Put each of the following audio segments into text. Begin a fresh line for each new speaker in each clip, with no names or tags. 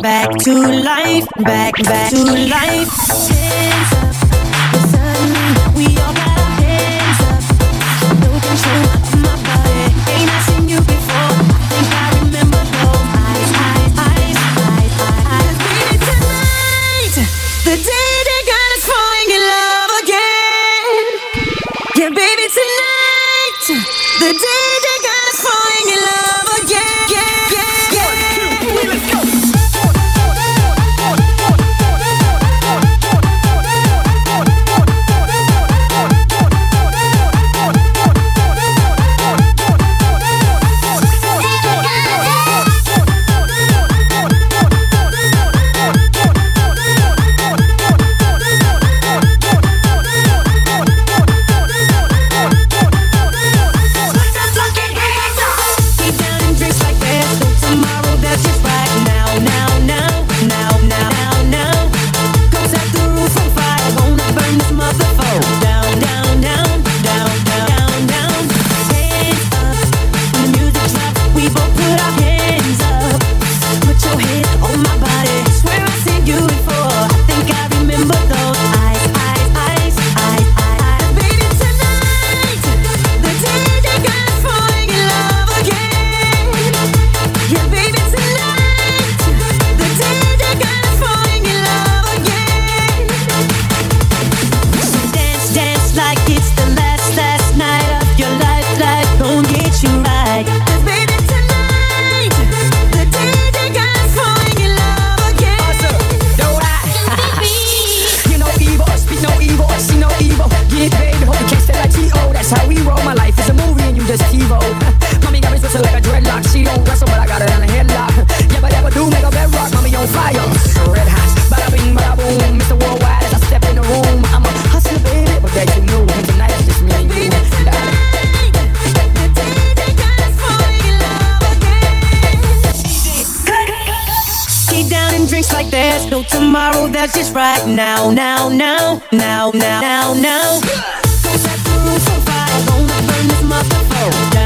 back to life, back, back to life. tomorrow, that's just right now, now, now, now, now, now, now.
Don't let the
roof on fire, gonna burn this motherfucker down.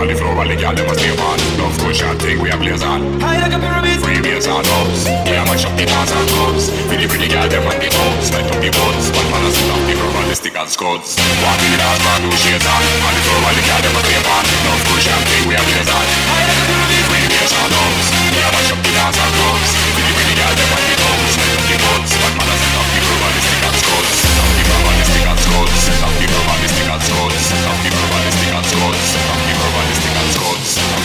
on
the
floor, all the girls they must stay on. Love push and thing, we are blaze on.
High like a pyramid.
Freebies and ups, we are mash up the dance and clubs. Pretty pretty girl them on the tops, light up the buds. One man a sit up the floor, all the stick and scuds. Walk in the dance, man, new shades on. On the floor, all the girls they must stay on. Love push and thing, we are blaze on.
High like a pyramid.
Freebies and ups, we are mash up the dance and clubs. Pretty pretty girl them on the tops, light up the buds. One man a sit up the floor, all the stick and scuds. Sit up the floor, all the stick and scuds. Sit up the floor, all the Antiverbalistic Antiverbalistic Antiverbalistic Antiverbalistic
Antiverbalistic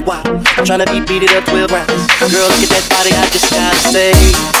like
wow? To beat, beat it up 12 rounds. Girl, look at that body, I just gotta say.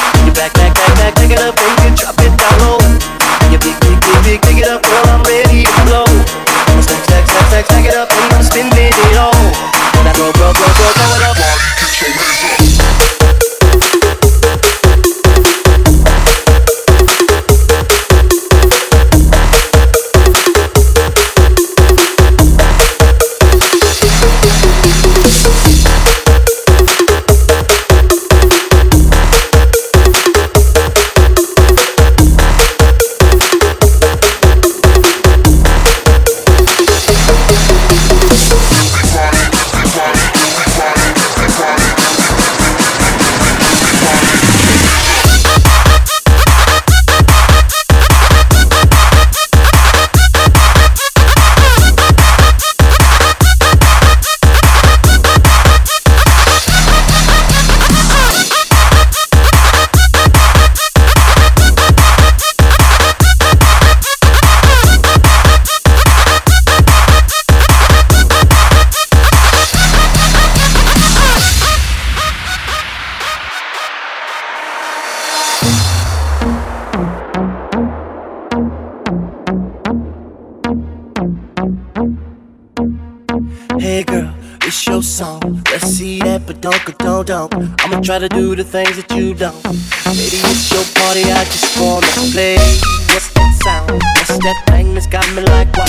That thing that's got me like wow?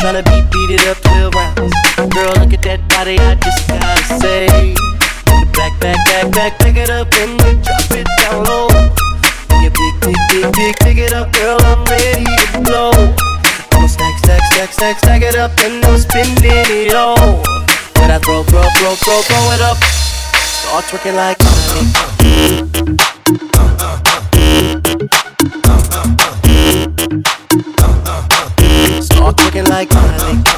Tryna be beat it up 12 rounds. Girl, look at that body, I just gotta say. Back, back, back, back, pick it up and you drop it down low. You big, big, big, big, pick it up, girl, I'm ready to blow. I'ma stack, stack, stack, stack, stack it up and I'm spinning it all. When I throw, throw, throw, throw, throw it up, start twerking like Miley. Start twerking like Miley.